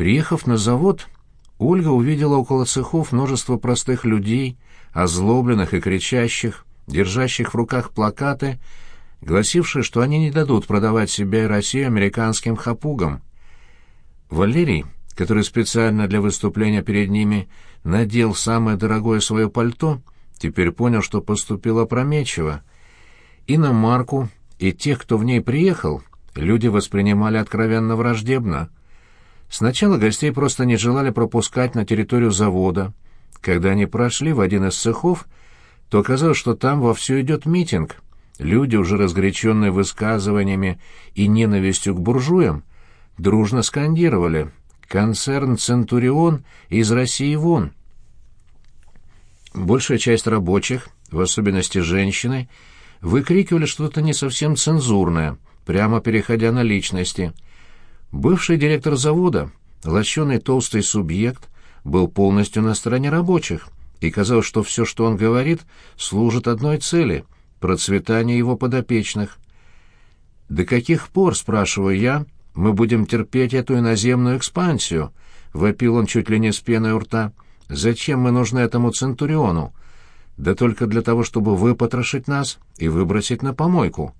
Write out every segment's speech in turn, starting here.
Приехав на завод, Ольга увидела около цехов множество простых людей, озлобленных и кричащих, держащих в руках плакаты, гласившие, что они не дадут продавать себя и Россию американским хапугам. Валерий, который специально для выступления перед ними надел самое дорогое свое пальто, теперь понял, что поступил опрометчиво. И на Марку, и тех, кто в ней приехал, люди воспринимали откровенно враждебно. Сначала гостей просто не желали пропускать на территорию завода. Когда они прошли в один из цехов, то оказалось, что там вовсю идет митинг. Люди, уже разгоряченные высказываниями и ненавистью к буржуям, дружно скандировали «Концерн «Центурион» из России вон!». Большая часть рабочих, в особенности женщины, выкрикивали что-то не совсем цензурное, прямо переходя на личности. Бывший директор завода, лощеный толстый субъект, был полностью на стороне рабочих, и казалось, что все, что он говорит, служит одной цели — процветанию его подопечных. «До каких пор, — спрашиваю я, — мы будем терпеть эту иноземную экспансию?» — вопил он чуть ли не с пеной у рта. «Зачем мы нужны этому Центуриону? Да только для того, чтобы выпотрошить нас и выбросить на помойку».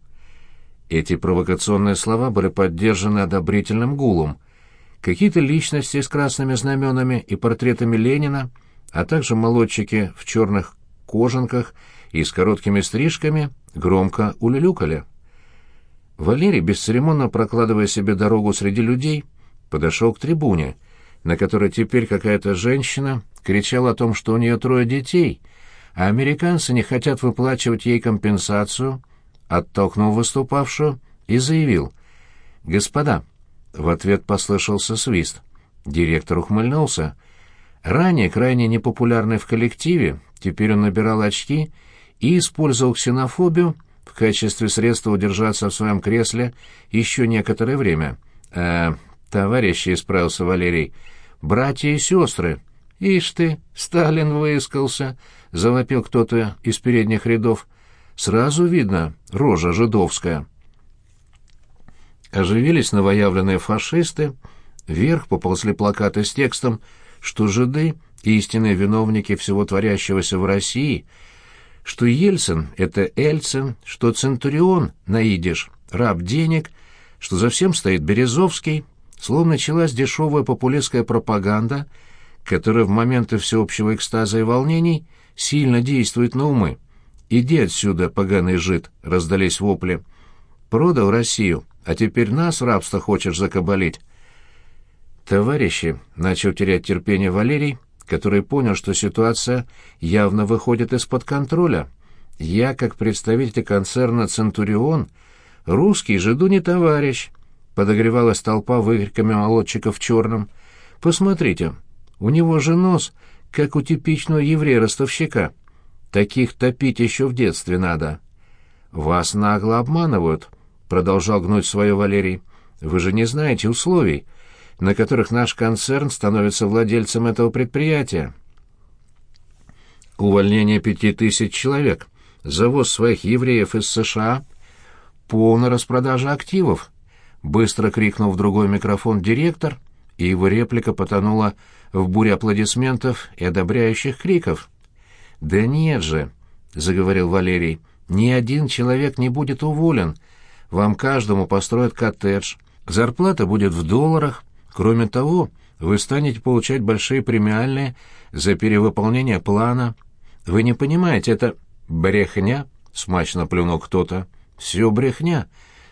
Эти провокационные слова были поддержаны одобрительным гулом. Какие-то личности с красными знаменами и портретами Ленина, а также молодчики в черных кожанках и с короткими стрижками громко улюлюкали. Валерий, бесцеремонно прокладывая себе дорогу среди людей, подошел к трибуне, на которой теперь какая-то женщина кричала о том, что у нее трое детей, а американцы не хотят выплачивать ей компенсацию, оттолкнул выступавшую и заявил «Господа». В ответ послышался свист. Директор ухмыльнулся. Ранее крайне непопулярный в коллективе, теперь он набирал очки и использовал ксенофобию в качестве средства удержаться в своем кресле еще некоторое время. «Э, товарищи», — исправился Валерий, — «братья и сестры». «Ишь ты, Сталин выискался», — завопил кто-то из передних рядов. «Сразу видно, рожа жидовская». Оживились новоявленные фашисты, вверх поползли плакаты с текстом, что жиды — истинные виновники всего творящегося в России — что Ельцин — это Эльцин, что Центурион — наидиш, раб денег, что за всем стоит Березовский, словно началась дешевая популистская пропаганда, которая в моменты всеобщего экстаза и волнений сильно действует на умы. «Иди отсюда, поганый жид!» — раздались вопли. «Продал Россию, а теперь нас рабство хочешь закабалить?» «Товарищи!» — начал терять терпение Валерий — который понял, что ситуация явно выходит из-под контроля. Я, как представитель концерна «Центурион», русский жиду не товарищ, подогревалась толпа выкриками молодчиков в черном. Посмотрите, у него же нос, как у типичного еврея-ростовщика. Таких топить еще в детстве надо. Вас нагло обманывают, продолжал гнуть свое Валерий. Вы же не знаете условий на которых наш концерн становится владельцем этого предприятия. Увольнение пяти тысяч человек, завоз своих евреев из США, полная распродажа активов, быстро крикнул в другой микрофон директор, и его реплика потонула в буре аплодисментов и одобряющих криков. «Да нет же», — заговорил Валерий, — «ни один человек не будет уволен. Вам каждому построят коттедж, зарплата будет в долларах, Кроме того, вы станете получать большие премиальные за перевыполнение плана. Вы не понимаете, это брехня, смачно плюнул кто-то. Все брехня.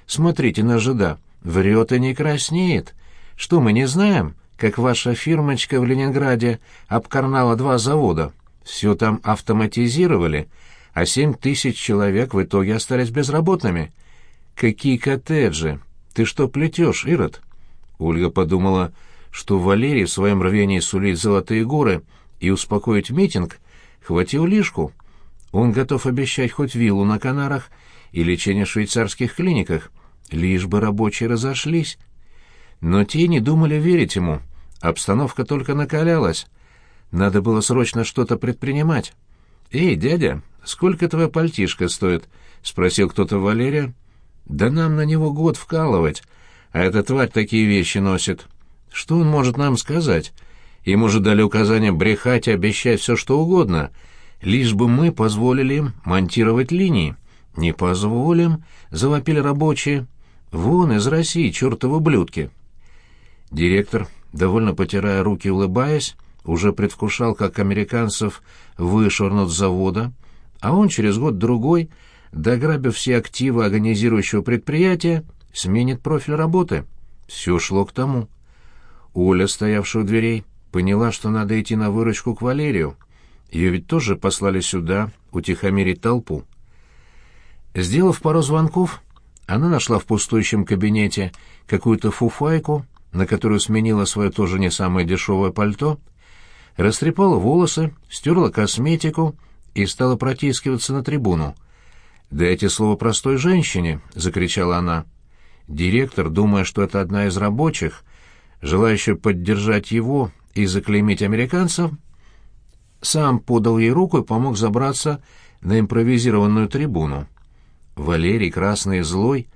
Смотрите на жида, врет и не краснеет. Что мы не знаем, как ваша фирмочка в Ленинграде обкарнала два завода? Все там автоматизировали, а семь тысяч человек в итоге остались безработными. Какие коттеджи? Ты что плетешь, Ирод? Ольга подумала, что Валерий в своем рвении сулить золотые горы и успокоить митинг хватил лишку. Он готов обещать хоть виллу на Канарах и лечение в швейцарских клиниках, лишь бы рабочие разошлись. Но те не думали верить ему. Обстановка только накалялась. Надо было срочно что-то предпринимать. «Эй, дядя, сколько твоя пальтишка стоит?» — спросил кто-то Валерия. «Да нам на него год вкалывать», а эта тварь такие вещи носит. Что он может нам сказать? Ему же дали указание брехать и обещать все, что угодно, лишь бы мы позволили им монтировать линии. «Не позволим», — завопили рабочие. «Вон из России, чертовы блюдки». Директор, довольно потирая руки, улыбаясь, уже предвкушал, как американцев вышвырнут с завода, а он через год-другой, дограбив все активы организирующего предприятия, сменит профиль работы. Все шло к тому. Оля, стоявшая у дверей, поняла, что надо идти на выручку к Валерию. Ее ведь тоже послали сюда утихомирить толпу. Сделав пару звонков, она нашла в пустующем кабинете какую-то фуфайку, на которую сменила свое тоже не самое дешевое пальто, растрепала волосы, стерла косметику и стала протискиваться на трибуну. «Дайте слово простой женщине!» — закричала она. Директор, думая, что это одна из рабочих, желающая поддержать его и заклеймить американцев, сам подал ей руку и помог забраться на импровизированную трибуну. Валерий, красный и злой,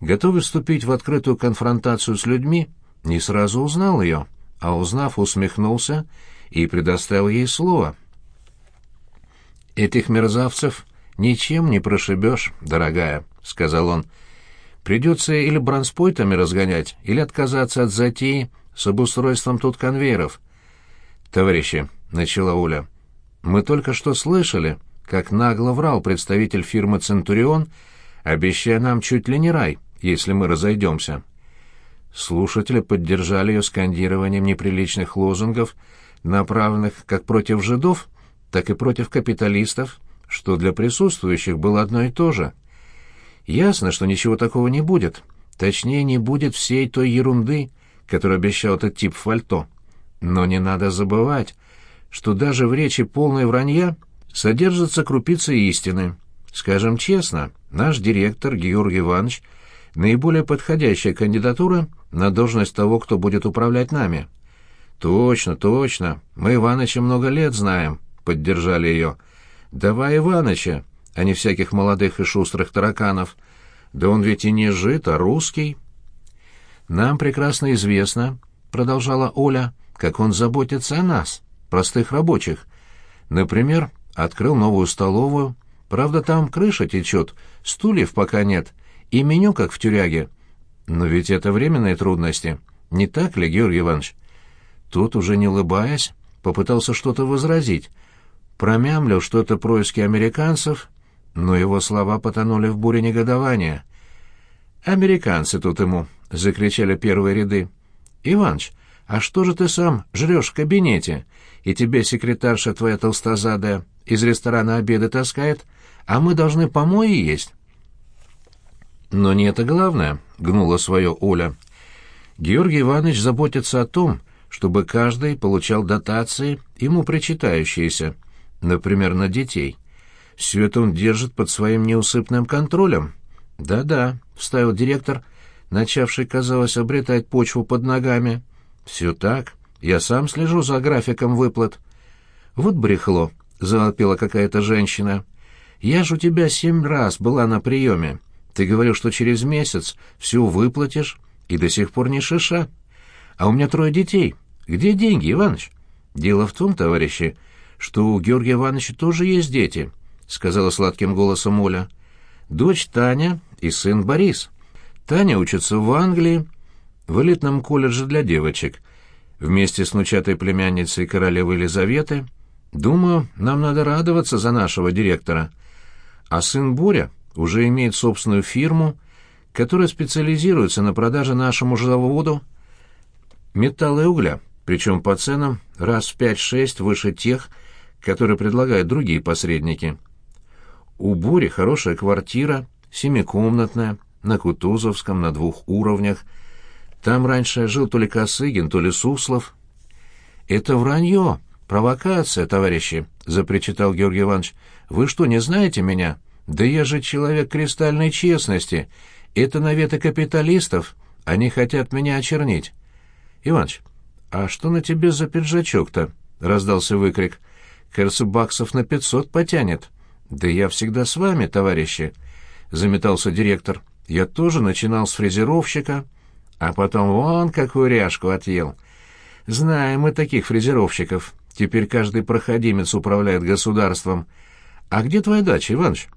готовый вступить в открытую конфронтацию с людьми, не сразу узнал ее, а узнав, усмехнулся и предоставил ей слово. «Этих мерзавцев ничем не прошибешь, дорогая», — сказал он. «Придется или бронспойтами разгонять, или отказаться от затеи с обустройством тут конвейеров». «Товарищи», — начала Оля, — «мы только что слышали, как нагло врал представитель фирмы «Центурион», обещая нам чуть ли не рай, если мы разойдемся». Слушатели поддержали ее скандированием неприличных лозунгов, направленных как против жидов, так и против капиталистов, что для присутствующих было одно и то же. Ясно, что ничего такого не будет. Точнее, не будет всей той ерунды, которую обещал этот тип Фальто. Но не надо забывать, что даже в речи полной вранья содержатся крупицы истины. Скажем честно, наш директор Георгий Иванович — наиболее подходящая кандидатура на должность того, кто будет управлять нами. «Точно, точно. Мы Иваныча много лет знаем», — поддержали ее. «Давай Иваныча, а не всяких молодых и шустрых тараканов. Да он ведь и не жит, а русский». «Нам прекрасно известно», — продолжала Оля, — «как он заботится о нас, простых рабочих. Например, открыл новую столовую. Правда, там крыша течет, стульев пока нет, и меню как в тюряге. Но ведь это временные трудности. Не так ли, Георгий Иванович? Тот, уже не улыбаясь, попытался что-то возразить. Промямлил что-то происки американцев, но его слова потонули в буре негодования. «Американцы тут ему!» — закричали первые ряды. «Иваныч, а что же ты сам жрешь в кабинете, и тебе секретарша твоя толстозадая из ресторана обеды таскает, а мы должны помои есть?» «Но не это главное», — гнула свое Оля. «Георгий Иванович заботится о том, чтобы каждый получал дотации, ему причитающиеся, например, на детей. Все это он держит под своим неусыпным контролем». «Да-да», — вставил директор, начавший, казалось, обретать почву под ногами. «Все так. Я сам слежу за графиком выплат». «Вот брехло», — завопила какая-то женщина. «Я ж у тебя семь раз была на приеме». Ты говорил, что через месяц все выплатишь, и до сих пор не шиша. А у меня трое детей. Где деньги, Иваныч? Дело в том, товарищи, что у Георгия Ивановича тоже есть дети, сказала сладким голосом Оля. Дочь Таня и сын Борис. Таня учится в Англии, в элитном колледже для девочек, вместе с внучатой племянницей королевы Елизаветы. Думаю, нам надо радоваться за нашего директора. А сын Боря уже имеет собственную фирму, которая специализируется на продаже нашему заводу металла и угля, причем по ценам раз в 5-6 выше тех, которые предлагают другие посредники. У Бори хорошая квартира, семикомнатная, на Кутузовском, на двух уровнях. Там раньше жил то ли Косыгин, то ли Суслов. «Это вранье, провокация, товарищи», — запричитал Георгий Иванович. «Вы что, не знаете меня?» Да я же человек кристальной честности. Это наветы капиталистов. Они хотят меня очернить. Иваныч, а что на тебе за пиджачок-то? Раздался выкрик. Кажется, баксов на пятьсот потянет. Да я всегда с вами, товарищи. Заметался директор. Я тоже начинал с фрезеровщика, а потом вон какую ряжку отъел. Знаем мы таких фрезеровщиков. Теперь каждый проходимец управляет государством. А где твоя дача, Иваныч?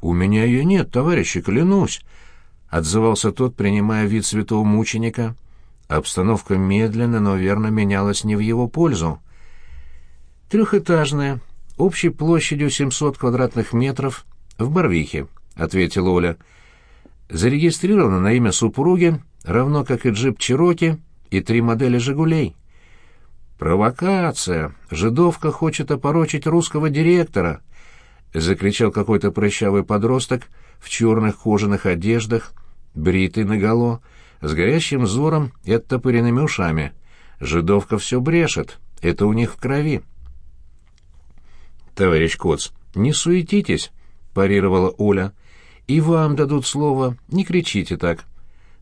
У меня ее нет, товарищи, клянусь, — отзывался тот, принимая вид святого мученика. Обстановка медленно, но верно менялась не в его пользу. Трехэтажная, общей площадью 700 квадратных метров, в Барвихе, — ответила Оля. Зарегистрирована на имя супруги, равно как и джип Чироки и три модели «Жигулей». «Провокация! Жидовка хочет опорочить русского директора!» — закричал какой-то прыщавый подросток в черных кожаных одеждах, бритый наголо, с горящим взором и оттопыренными ушами. «Жидовка все брешет. Это у них в крови». «Товарищ Коц, не суетитесь», — парировала Оля. «И вам дадут слово. Не кричите так».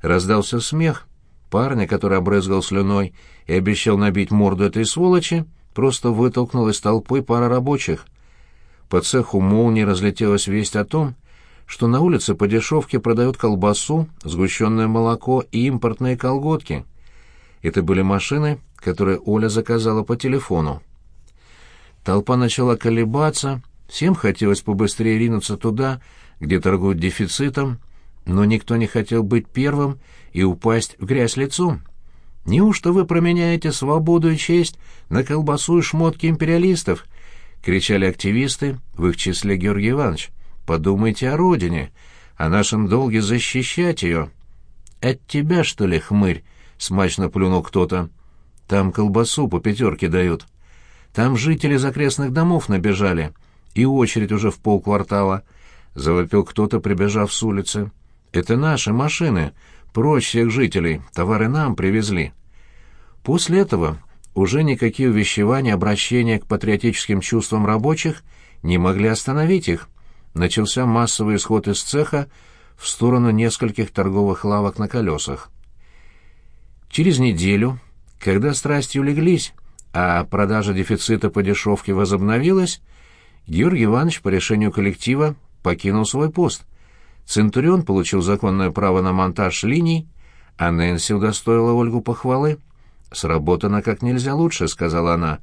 Раздался смех. Парня, который обрызгал слюной и обещал набить морду этой сволочи, просто вытолкнул из толпы пара рабочих. По цеху молнии разлетелась весть о том, что на улице по дешевке продают колбасу, сгущенное молоко и импортные колготки. Это были машины, которые Оля заказала по телефону. Толпа начала колебаться, всем хотелось побыстрее ринуться туда, где торгуют дефицитом, но никто не хотел быть первым и упасть в грязь лицом. Неужто вы променяете свободу и честь на колбасу и шмотки империалистов? кричали активисты, в их числе Георгий Иванович. Подумайте о родине, о нашем долге защищать ее. От тебя, что ли, хмырь? смачно плюнул кто-то. Там колбасу по пятерке дают. Там жители из окрестных домов набежали, и очередь уже в полквартала. Завопил кто-то, прибежав с улицы. Это наши машины, прочь всех жителей, товары нам привезли. После этого уже никакие увещевания, обращения к патриотическим чувствам рабочих не могли остановить их. Начался массовый исход из цеха в сторону нескольких торговых лавок на колесах. Через неделю, когда страсти улеглись, а продажа дефицита по дешевке возобновилась, Георгий Иванович по решению коллектива покинул свой пост. Центурион получил законное право на монтаж линий, а Нэнси удостоила Ольгу похвалы. «Сработано как нельзя лучше», — сказала она.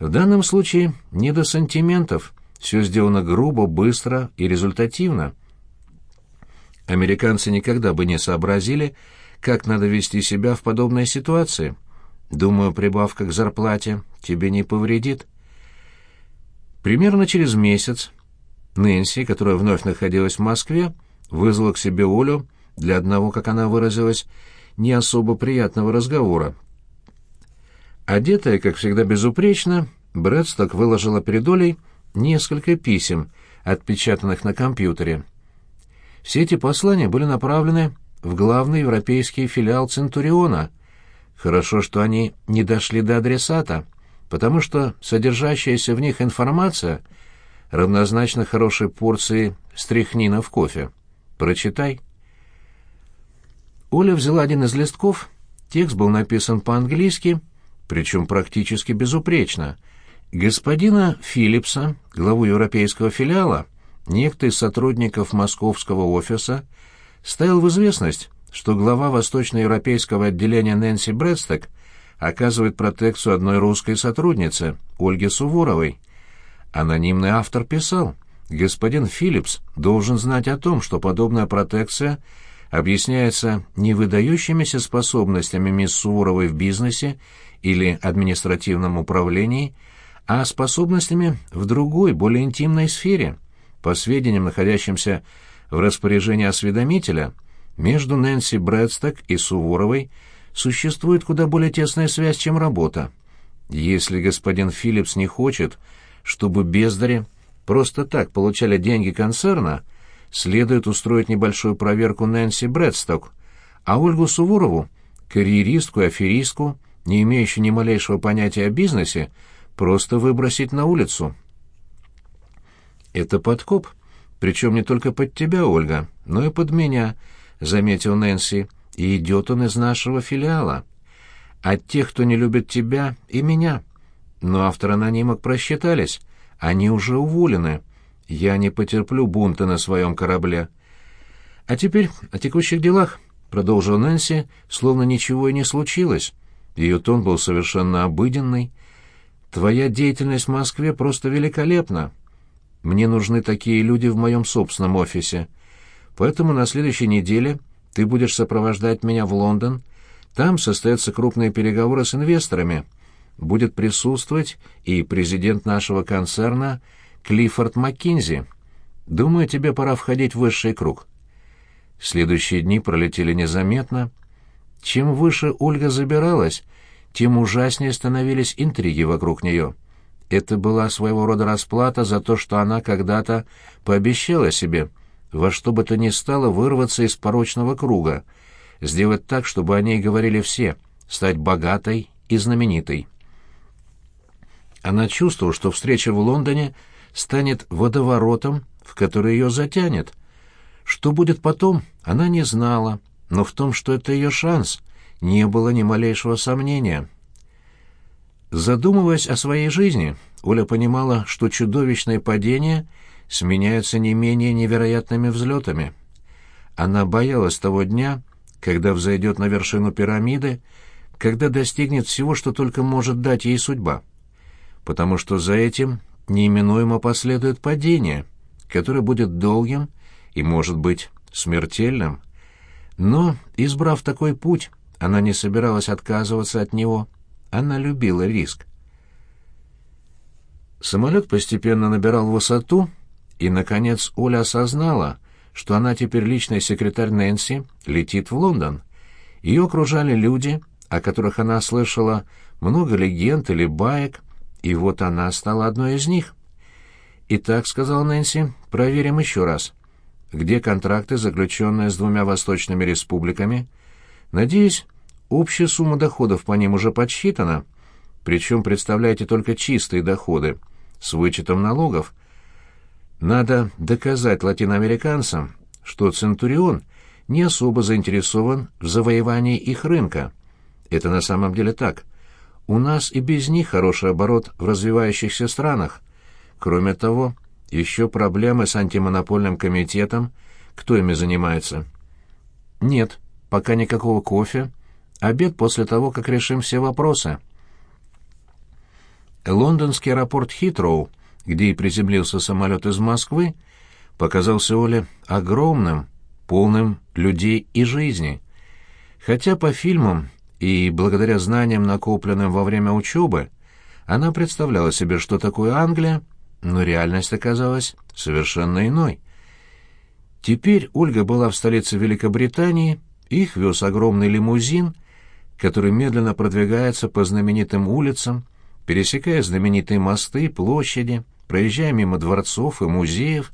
«В данном случае не до сантиментов. Все сделано грубо, быстро и результативно». Американцы никогда бы не сообразили, как надо вести себя в подобной ситуации. Думаю, прибавка к зарплате тебе не повредит. Примерно через месяц Нэнси, которая вновь находилась в Москве, вызвала к себе Олю для одного, как она выразилась, не особо приятного разговора. Одетая, как всегда, безупречно, Брэдсток выложила перед Олей несколько писем, отпечатанных на компьютере. Все эти послания были направлены в главный европейский филиал Центуриона — Хорошо, что они не дошли до адресата, потому что содержащаяся в них информация равнозначна хорошей порции стряхнина в кофе. Прочитай. Оля взяла один из листков, текст был написан по-английски, причем практически безупречно. Господина Филлипса, главу европейского филиала, некто из сотрудников московского офиса, ставил в известность, что глава восточноевропейского отделения Нэнси Брэдсток оказывает протекцию одной русской сотруднице, Ольге Суворовой. Анонимный автор писал, господин Филлипс должен знать о том, что подобная протекция объясняется не выдающимися способностями мисс Суворовой в бизнесе или административном управлении, а способностями в другой, более интимной сфере. По сведениям, находящимся в распоряжении осведомителя – между Нэнси Брэдсток и Суворовой существует куда более тесная связь, чем работа. Если господин Филлипс не хочет, чтобы бездари просто так получали деньги концерна, следует устроить небольшую проверку Нэнси Брэдсток, а Ольгу Суворову, карьеристку и аферистку, не имеющую ни малейшего понятия о бизнесе, просто выбросить на улицу. Это подкоп, причем не только под тебя, Ольга, но и под меня —— заметил Нэнси, — и идет он из нашего филиала. От тех, кто не любит тебя и меня. Но авторы анонимок просчитались. Они уже уволены. Я не потерплю бунта на своем корабле. А теперь о текущих делах. продолжил Нэнси, словно ничего и не случилось. Ее тон был совершенно обыденный. «Твоя деятельность в Москве просто великолепна. Мне нужны такие люди в моем собственном офисе. Поэтому на следующей неделе ты будешь сопровождать меня в Лондон. Там состоятся крупные переговоры с инвесторами. Будет присутствовать и президент нашего концерна Клиффорд Маккинзи. Думаю, тебе пора входить в высший круг». Следующие дни пролетели незаметно. Чем выше Ольга забиралась, тем ужаснее становились интриги вокруг нее. Это была своего рода расплата за то, что она когда-то пообещала себе во что бы то ни стало вырваться из порочного круга, сделать так, чтобы о ней говорили все, стать богатой и знаменитой. Она чувствовала, что встреча в Лондоне станет водоворотом, в который ее затянет — что будет потом, она не знала, но в том, что это ее шанс, не было ни малейшего сомнения. Задумываясь о своей жизни, Оля понимала, что чудовищные падения сменяются не менее невероятными взлетами. Она боялась того дня, когда взойдет на вершину пирамиды, когда достигнет всего, что только может дать ей судьба. Потому что за этим неименуемо последует падение, которое будет долгим и, может быть, смертельным. Но, избрав такой путь, она не собиралась отказываться от него. Она любила риск. Самолет постепенно набирал высоту, и, наконец, Оля осознала, что она теперь личный секретарь Нэнси летит в Лондон. Ее окружали люди, о которых она слышала много легенд или баек, и вот она стала одной из них. «Итак», — сказал Нэнси, — «проверим еще раз где контракты, заключенные с двумя восточными республиками. Надеюсь, общая сумма доходов по ним уже подсчитана, причем представляете только чистые доходы, с вычетом налогов. Надо доказать латиноамериканцам, что Центурион не особо заинтересован в завоевании их рынка. Это на самом деле так. У нас и без них хороший оборот в развивающихся странах. Кроме того, еще проблемы с антимонопольным комитетом. Кто ими занимается? Нет, пока никакого кофе. Обед после того, как решим все вопросы. Лондонский аэропорт Хитроу, где и приземлился самолет из Москвы, показался Оле огромным, полным людей и жизни. Хотя по фильмам и благодаря знаниям, накопленным во время учебы, она представляла себе, что такое Англия, но реальность оказалась совершенно иной. Теперь Ольга была в столице Великобритании, их вез огромный лимузин, который медленно продвигается по знаменитым улицам, пересекая знаменитые мосты, площади, проезжая мимо дворцов и музеев.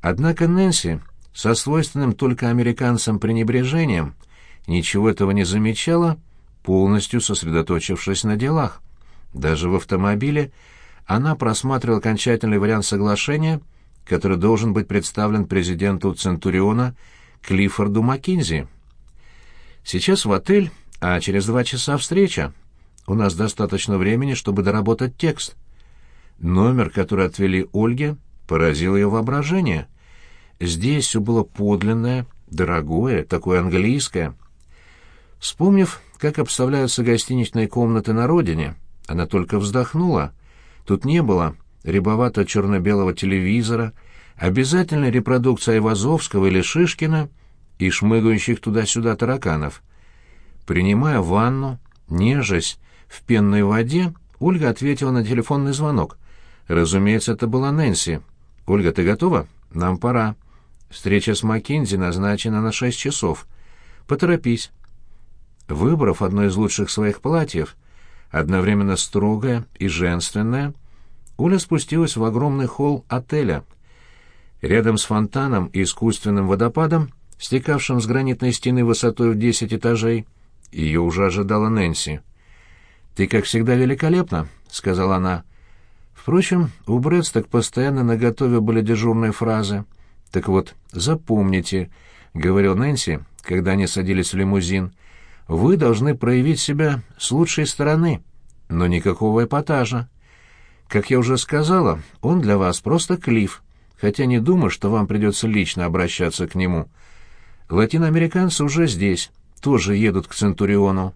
Однако Нэнси, со свойственным только американцам пренебрежением, ничего этого не замечала, полностью сосредоточившись на делах. Даже в автомобиле она просматривала окончательный вариант соглашения, который должен быть представлен президенту Центуриона Клиффорду Маккинзи. Сейчас в отель, а через два часа встреча. У нас достаточно времени, чтобы доработать текст. Номер, который отвели Ольге, поразил ее воображение. Здесь все было подлинное, дорогое, такое английское. Вспомнив, как обставляются гостиничные комнаты на родине, она только вздохнула — Тут не было рябовато-черно-белого телевизора, обязательной репродукции Айвазовского или Шишкина и шмыгающих туда-сюда тараканов. Принимая ванну, нежась в пенной воде, Ольга ответила на телефонный звонок. Разумеется, это была Нэнси. «Ольга, ты готова? Нам пора. Встреча с Маккинзи назначена на шесть часов. Поторопись». Выбрав одно из лучших своих платьев, одновременно строгая и женственная, Оля спустилась в огромный холл отеля. Рядом с фонтаном и искусственным водопадом, стекавшим с гранитной стены высотой в десять этажей, ее уже ожидала Нэнси. «Ты, как всегда, великолепна», — сказала она. Впрочем, у Брэдсток постоянно наготове были дежурные фразы. «Так вот, запомните», — говорил Нэнси, когда они садились в лимузин, вы должны проявить себя с лучшей стороны, но никакого эпатажа. Как я уже сказала, он для вас просто клиф, хотя не думаю, что вам придется лично обращаться к нему. Латиноамериканцы уже здесь, тоже едут к Центуриону.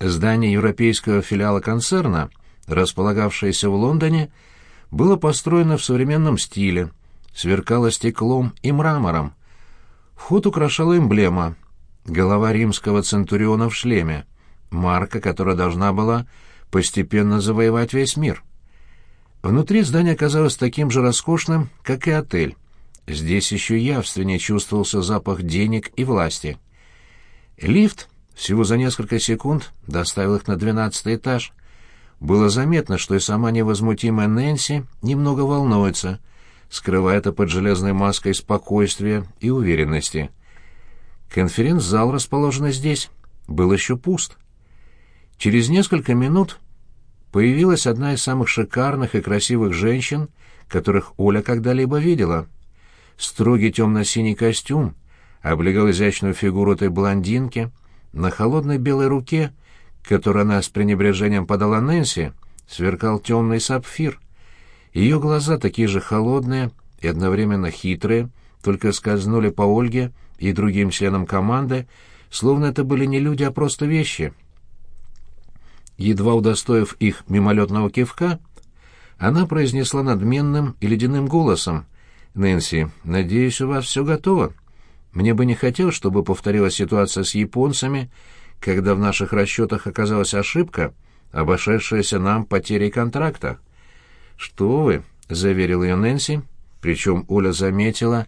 Здание европейского филиала концерна, располагавшееся в Лондоне, было построено в современном стиле, сверкало стеклом и мрамором. Вход украшала эмблема — голова римского центуриона в шлеме, марка, которая должна была постепенно завоевать весь мир. Внутри здание оказалось таким же роскошным, как и отель. Здесь еще явственнее чувствовался запах денег и власти. Лифт всего за несколько секунд доставил их на двенадцатый этаж. Было заметно, что и сама невозмутимая Нэнси немного волнуется, скрывая это под железной маской спокойствия и уверенности. Конференц-зал, расположенный здесь, был еще пуст. Через несколько минут появилась одна из самых шикарных и красивых женщин, которых Оля когда-либо видела. Строгий темно-синий костюм облегал изящную фигуру этой блондинки — на холодной белой руке, которую она с пренебрежением подала Нэнси, сверкал темный сапфир. Ее глаза такие же холодные и одновременно хитрые, только скользнули по Ольге и другим членам команды, словно это были не люди, а просто вещи. Едва удостоив их мимолетного кивка, она произнесла надменным и ледяным голосом. «Нэнси, надеюсь, у вас все готово?» Мне бы не хотелось, чтобы повторилась ситуация с японцами, когда в наших расчетах оказалась ошибка, обошедшаяся нам потерей контракта. «Что вы?» — заверил ее Нэнси, причем Оля заметила,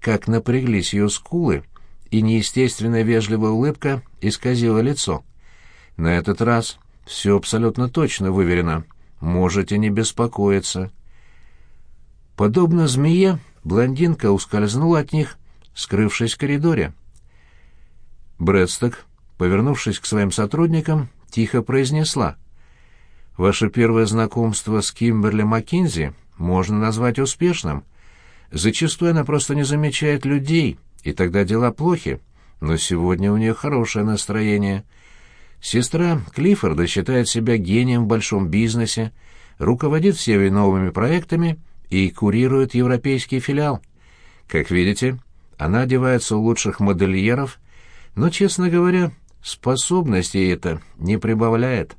как напряглись ее скулы, и неестественная вежливая улыбка исказила лицо. «На этот раз все абсолютно точно выверено. Можете не беспокоиться». Подобно змее, блондинка ускользнула от них скрывшись в коридоре. Брэдсток, повернувшись к своим сотрудникам, тихо произнесла. «Ваше первое знакомство с Кимберли Маккинзи можно назвать успешным. Зачастую она просто не замечает людей, и тогда дела плохи, но сегодня у нее хорошее настроение. Сестра Клиффорда считает себя гением в большом бизнесе, руководит всеми новыми проектами и курирует европейский филиал. Как видите, она одевается у лучших модельеров, но, честно говоря, способностей это не прибавляет.